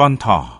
깐타